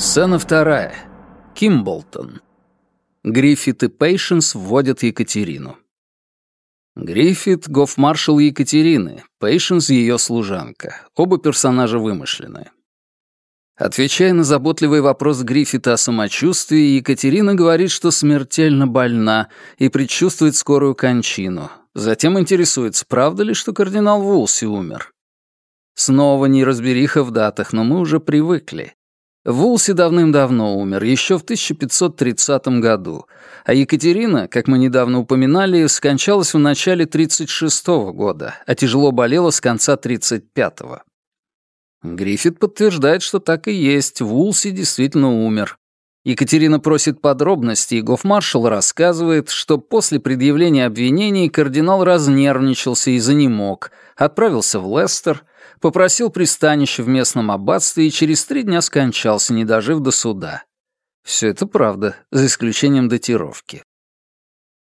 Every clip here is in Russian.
Сцена вторая. Кимболтон. Гриффит и Пейшенс вводят Екатерину. Гриффит — гофмаршал Екатерины, Пейшенс — ее служанка. Оба персонажа вымышленные. Отвечая на заботливый вопрос Гриффита о самочувствии, Екатерина говорит, что смертельно больна и предчувствует скорую кончину. Затем интересуется, правда ли, что кардинал Вулси умер. Снова неразбериха в датах, но мы уже привыкли. Вулси давным-давно умер, еще в 1530 году, а Екатерина, как мы недавно упоминали, скончалась в начале 36 года, а тяжело болела с конца 35-го. Гриффит подтверждает, что так и есть, Вулси действительно умер. Екатерина просит подробностей, и гофмаршал рассказывает, что после предъявления обвинений кардинал разнервничался и занемог, отправился в Лестер, попросил пристанище в местном аббатстве и через три дня скончался, не дожив до суда. Все это правда, за исключением датировки.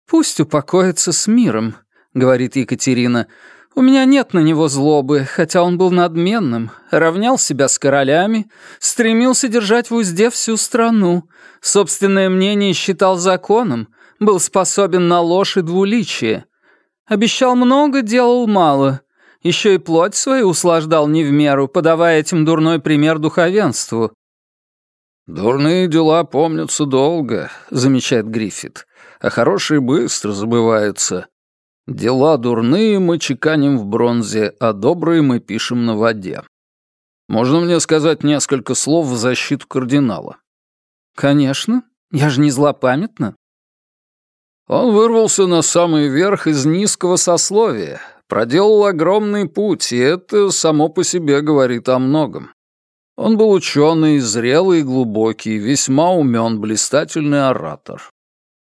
«Пусть упокоится с миром», — говорит Екатерина, — у меня нет на него злобы, хотя он был надменным, равнял себя с королями, стремился держать в узде всю страну, собственное мнение считал законом, был способен на ложь и двуличие. Обещал много, делал мало. Еще и плоть свою услаждал не в меру, подавая этим дурной пример духовенству. «Дурные дела помнятся долго», — замечает Гриффит, «а хорошие быстро забываются». Дела дурные мы чеканим в бронзе, а добрые мы пишем на воде. Можно мне сказать несколько слов в защиту кардинала? Конечно. Я же не злопамятна. Он вырвался на самый верх из низкого сословия, проделал огромный путь, и это само по себе говорит о многом. Он был ученый, зрелый и глубокий, весьма умен, блистательный оратор.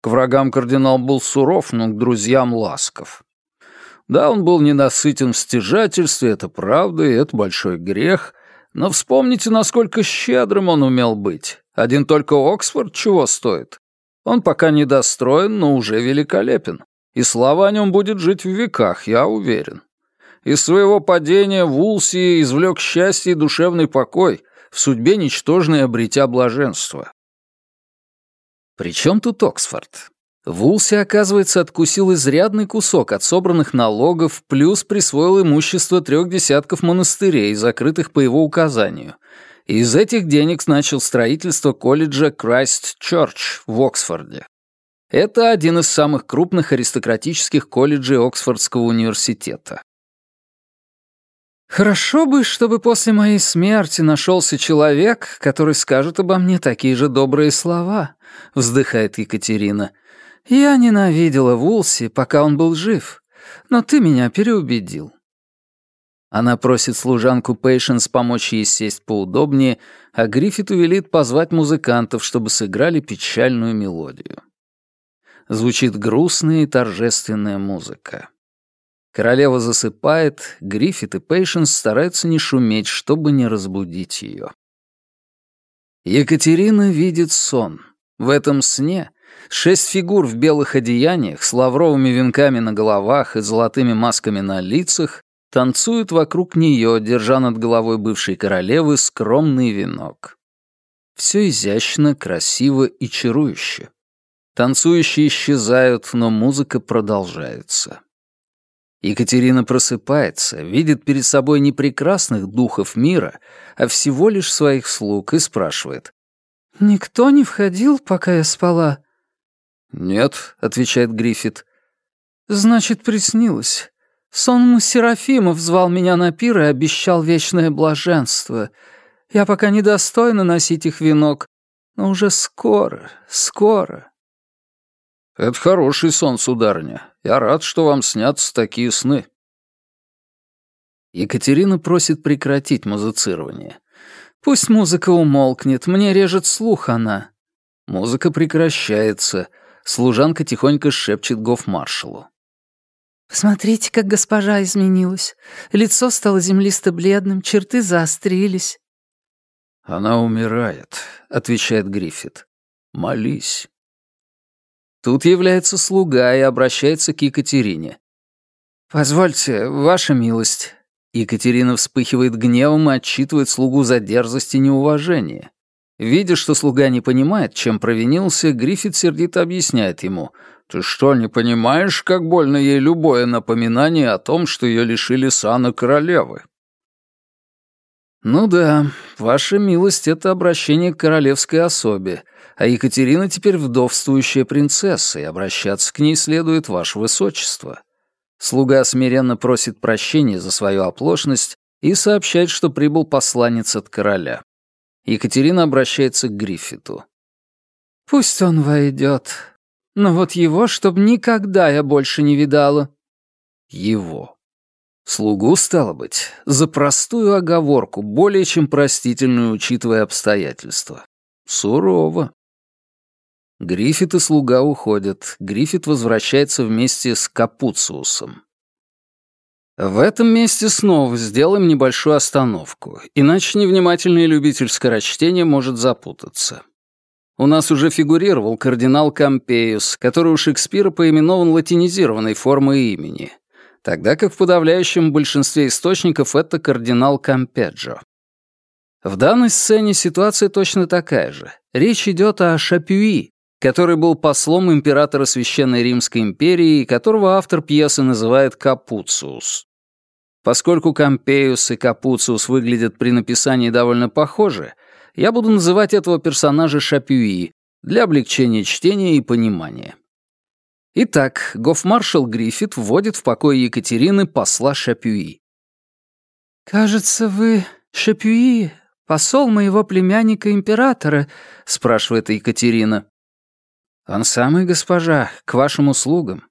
К врагам кардинал был суров, но к друзьям ласков. Да, он был ненасытен в стяжательстве, это правда, и это большой грех, но вспомните, насколько щедрым он умел быть. Один только Оксфорд чего стоит. Он пока недостроен, но уже великолепен. И слава о нем будет жить в веках, я уверен. Из своего падения Вулси извлек счастье и душевный покой, в судьбе ничтожной обретя блаженство. При чем тут Оксфорд? Вулси, оказывается, откусил изрядный кусок от собранных налогов, плюс присвоил имущество трех десятков монастырей, закрытых по его указанию. И из этих денег начал строительство колледжа Christ Church в Оксфорде. Это один из самых крупных аристократических колледжей Оксфордского университета. Хорошо бы, чтобы после моей смерти нашелся человек, который скажет обо мне такие же добрые слова, вздыхает Екатерина. Я ненавидела Вулси, пока он был жив, но ты меня переубедил. Она просит служанку Пейшенс помочь ей сесть поудобнее, а Гриффиту велит позвать музыкантов, чтобы сыграли печальную мелодию. Звучит грустная и торжественная музыка. Королева засыпает, Гриффит и Пейшенс стараются не шуметь, чтобы не разбудить ее. Екатерина видит сон. В этом сне шесть фигур в белых одеяниях с лавровыми венками на головах и золотыми масками на лицах танцуют вокруг нее, держа над головой бывшей королевы скромный венок. Все изящно, красиво и чарующе. Танцующие исчезают, но музыка продолжается. Екатерина просыпается, видит перед собой не прекрасных духов мира, а всего лишь своих слуг и спрашивает. «Никто не входил, пока я спала?» «Нет», — отвечает Гриффит. «Значит, приснилось. Сон Серафимов звал меня на пир и обещал вечное блаженство. Я пока недостойна носить их венок, но уже скоро, скоро». «Это хороший сон, сударыня. Я рад, что вам снятся такие сны». Екатерина просит прекратить музицирование. «Пусть музыка умолкнет, мне режет слух она». Музыка прекращается. Служанка тихонько шепчет гофмаршалу. «Посмотрите, как госпожа изменилась. Лицо стало землисто-бледным, черты заострились». «Она умирает», — отвечает Гриффит. «Молись». Тут является слуга и обращается к Екатерине. «Позвольте, ваша милость». Екатерина вспыхивает гневом и отчитывает слугу за дерзость и неуважение. Видя, что слуга не понимает, чем провинился, Гриффит сердито объясняет ему. «Ты что, не понимаешь, как больно ей любое напоминание о том, что ее лишили сана королевы?» «Ну да, ваша милость — это обращение к королевской особе, а Екатерина теперь вдовствующая принцесса, и обращаться к ней следует ваше высочество». Слуга смиренно просит прощения за свою оплошность и сообщает, что прибыл посланец от короля. Екатерина обращается к Гриффиту. «Пусть он войдет, но вот его, чтоб никогда я больше не видала». Его. Слугу, стало быть, за простую оговорку, более чем простительную, учитывая обстоятельства. Сурово. Гриффит и слуга уходят. Гриффит возвращается вместе с Капуциусом. В этом месте снова сделаем небольшую остановку, иначе невнимательный любитель скорочтения может запутаться. У нас уже фигурировал кардинал Кампеюс, который у Шекспира поименован латинизированной формой имени, тогда как в подавляющем большинстве источников это кардинал Кампеджо. В данной сцене ситуация точно такая же. Речь идет о Шапюи, который был послом императора Священной Римской империи которого автор пьесы называет Капуциус. Поскольку Кампеус и Капуциус выглядят при написании довольно похоже, я буду называть этого персонажа Шапюи для облегчения чтения и понимания. Итак, гофмаршал Гриффит вводит в покой Екатерины посла Шапюи. «Кажется, вы, Шапюи, посол моего племянника-императора?» — спрашивает Екатерина. «Он самый, госпожа, к вашим услугам.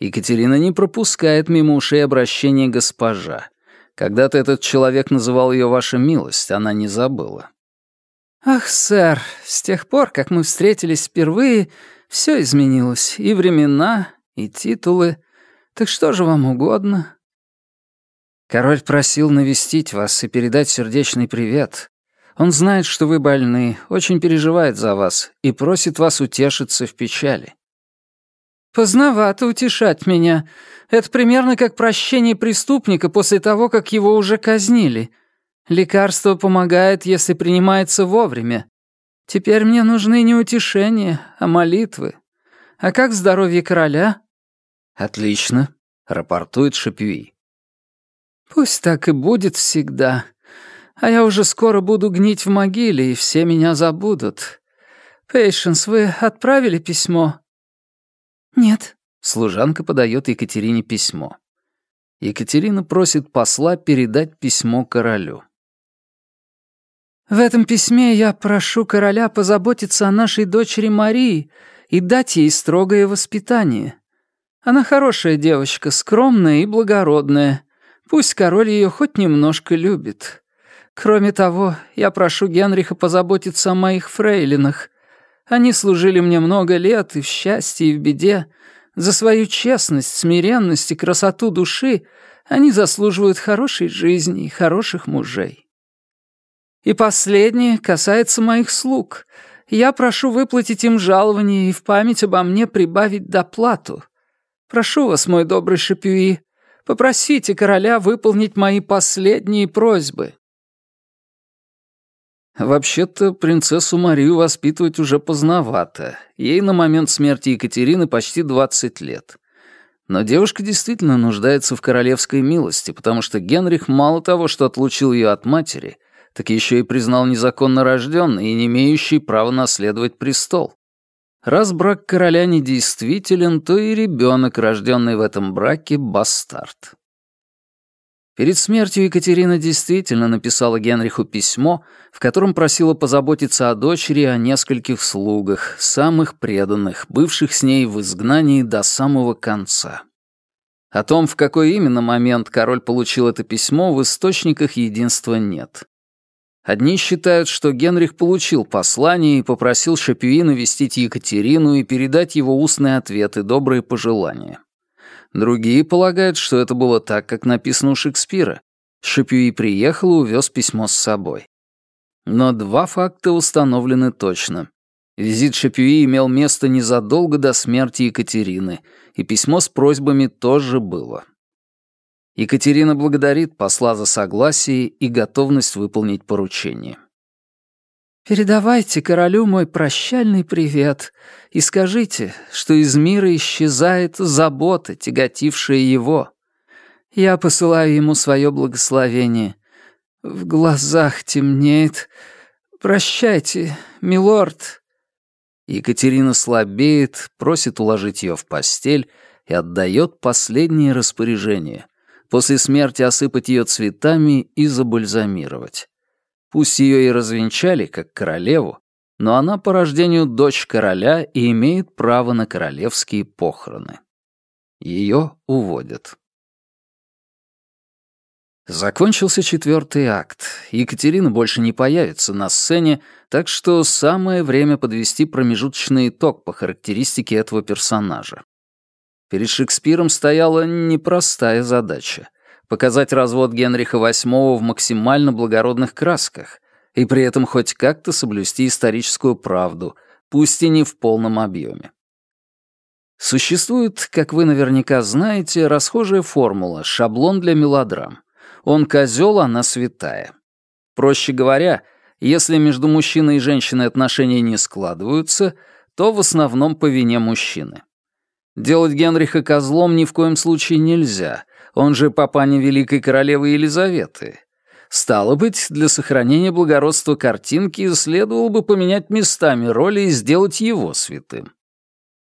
Екатерина не пропускает мимо ушей обращение госпожа. Когда-то этот человек называл ее «Ваша милость», она не забыла. «Ах, сэр, с тех пор, как мы встретились впервые, все изменилось. И времена, и титулы. Так что же вам угодно?» Король просил навестить вас и передать сердечный привет. Он знает, что вы больны, очень переживает за вас и просит вас утешиться в печали. «Поздновато утешать меня. Это примерно как прощение преступника после того, как его уже казнили. Лекарство помогает, если принимается вовремя. Теперь мне нужны не утешения, а молитвы. А как здоровье короля?» «Отлично», — рапортует Шапюи. «Пусть так и будет всегда. А я уже скоро буду гнить в могиле, и все меня забудут. Пейшенс, вы отправили письмо?» «Нет». Служанка подает Екатерине письмо. Екатерина просит посла передать письмо королю. «В этом письме я прошу короля позаботиться о нашей дочери Марии и дать ей строгое воспитание. Она хорошая девочка, скромная и благородная. Пусть король ее хоть немножко любит. Кроме того, я прошу Генриха позаботиться о моих фрейлинах. Они служили мне много лет и в счастье, и в беде. За свою честность, смиренность и красоту души они заслуживают хорошей жизни и хороших мужей. И последнее касается моих слуг. Я прошу выплатить им жалование и в память обо мне прибавить доплату. Прошу вас, мой добрый Шапюи, попросите короля выполнить мои последние просьбы. Вообще-то принцессу Марию воспитывать уже поздновато. Ей на момент смерти Екатерины почти 20 лет. Но девушка действительно нуждается в королевской милости, потому что Генрих мало того, что отлучил ее от матери, так еще и признал незаконно рожденной и не имеющей права наследовать престол. Раз брак короля недействителен, то и ребенок, рожденный в этом браке, бастард. Перед смертью Екатерина действительно написала Генриху письмо, в котором просила позаботиться о дочери и о нескольких слугах, самых преданных, бывших с ней в изгнании до самого конца. О том, в какой именно момент король получил это письмо, в источниках единства нет. Одни считают, что Генрих получил послание и попросил Шапюи навестить Екатерину и передать его устные ответы, добрые пожелания. Другие полагают, что это было так, как написано у Шекспира. Шапюи приехал и увез письмо с собой. Но два факта установлены точно. Визит Шапюи имел место незадолго до смерти Екатерины, и письмо с просьбами тоже было. Екатерина благодарит посла за согласие и готовность выполнить поручение. «Передавайте королю мой прощальный привет и скажите, что из мира исчезает забота, тяготившая его. Я посылаю ему свое благословение. В глазах темнеет. Прощайте, милорд». Екатерина слабеет, просит уложить ее в постель и отдает последние распоряжения. После смерти осыпать ее цветами и забальзамировать. Пусть ее и развенчали, как королеву, но она по рождению дочь короля и имеет право на королевские похороны. Ее уводят. Закончился четвертый акт. Екатерина больше не появится на сцене, так что самое время подвести промежуточный итог по характеристике этого персонажа. Перед Шекспиром стояла непростая задача — показать развод Генриха VIII в максимально благородных красках и при этом хоть как-то соблюсти историческую правду, пусть и не в полном объеме. Существует, как вы наверняка знаете, расхожая формула, шаблон для мелодрам. Он козел, она святая. Проще говоря, если между мужчиной и женщиной отношения не складываются, то в основном по вине мужчины. Делать Генриха козлом ни в коем случае нельзя, он же папаня великой королевы Елизаветы. Стало быть, для сохранения благородства картинки следовало бы поменять местами роли и сделать его святым.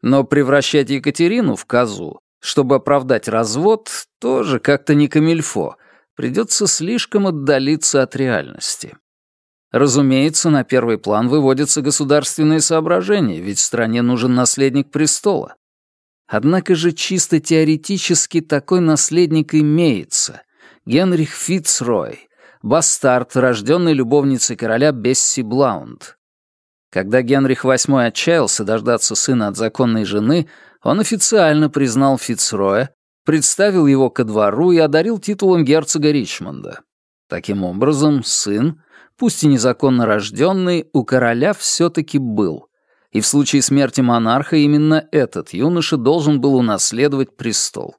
Но превращать Екатерину в козу, чтобы оправдать развод, тоже как-то не камильфо, придется слишком отдалиться от реальности. Разумеется, на первый план выводятся государственные соображения, ведь стране нужен наследник престола. Однако же чисто теоретически такой наследник имеется. Генрих Фицрой, бастард, рожденный любовницей короля Бесси Блаунд. Когда Генрих VIII отчаялся дождаться сына от законной жены, он официально признал Фицроя, представил его ко двору и одарил титулом герцога Ричмонда. Таким образом, сын, пусть и незаконно рожденный, у короля все-таки был и в случае смерти монарха именно этот юноша должен был унаследовать престол.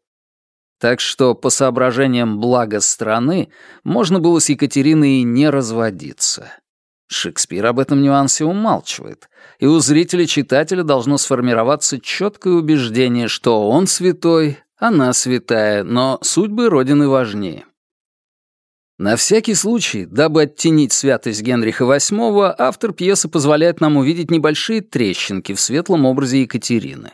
Так что, по соображениям блага страны, можно было с Екатериной и не разводиться. Шекспир об этом нюансе умалчивает, и у зрителя-читателя должно сформироваться четкое убеждение, что он святой, она святая, но судьбы Родины важнее. На всякий случай, дабы оттенить святость Генриха VIII, автор пьесы позволяет нам увидеть небольшие трещинки в светлом образе Екатерины.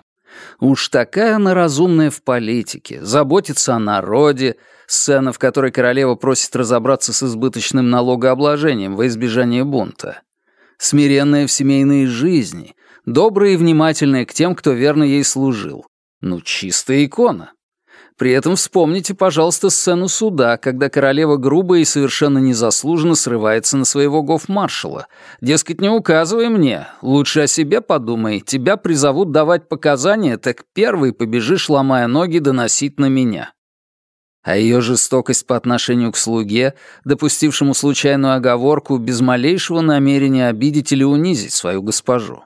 Уж такая она разумная в политике, заботится о народе, сцена, в которой королева просит разобраться с избыточным налогообложением во избежание бунта. Смиренная в семейной жизни, добрая и внимательная к тем, кто верно ей служил. Ну, чистая икона. При этом вспомните, пожалуйста, сцену суда, когда королева грубо и совершенно незаслуженно срывается на своего гофмаршала. Дескать, не указывай мне, лучше о себе подумай, тебя призовут давать показания, так первый побежишь, ломая ноги, доносить на меня. А ее жестокость по отношению к слуге, допустившему случайную оговорку, без малейшего намерения обидеть или унизить свою госпожу.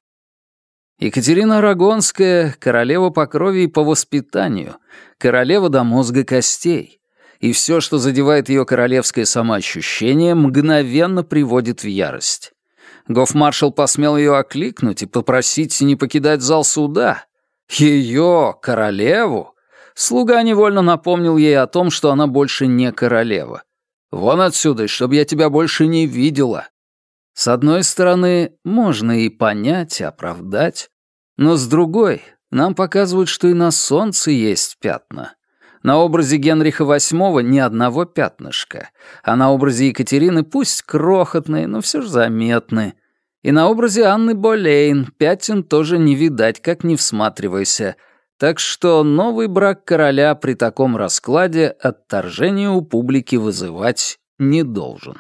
Екатерина Арагонская — королева по крови и по воспитанию, королева до мозга костей. И все, что задевает ее королевское самоощущение, мгновенно приводит в ярость. Гофмаршал посмел ее окликнуть и попросить не покидать зал суда. Ее, королеву? Слуга невольно напомнил ей о том, что она больше не королева. «Вон отсюда, чтобы я тебя больше не видела», с одной стороны, можно и понять, и оправдать, но с другой, нам показывают, что и на солнце есть пятна. На образе Генриха VIII ни одного пятнышка, а на образе Екатерины пусть крохотные, но все же заметны. И на образе Анны Болейн пятен тоже не видать, как не всматривайся. Так что новый брак короля при таком раскладе отторжение у публики вызывать не должен.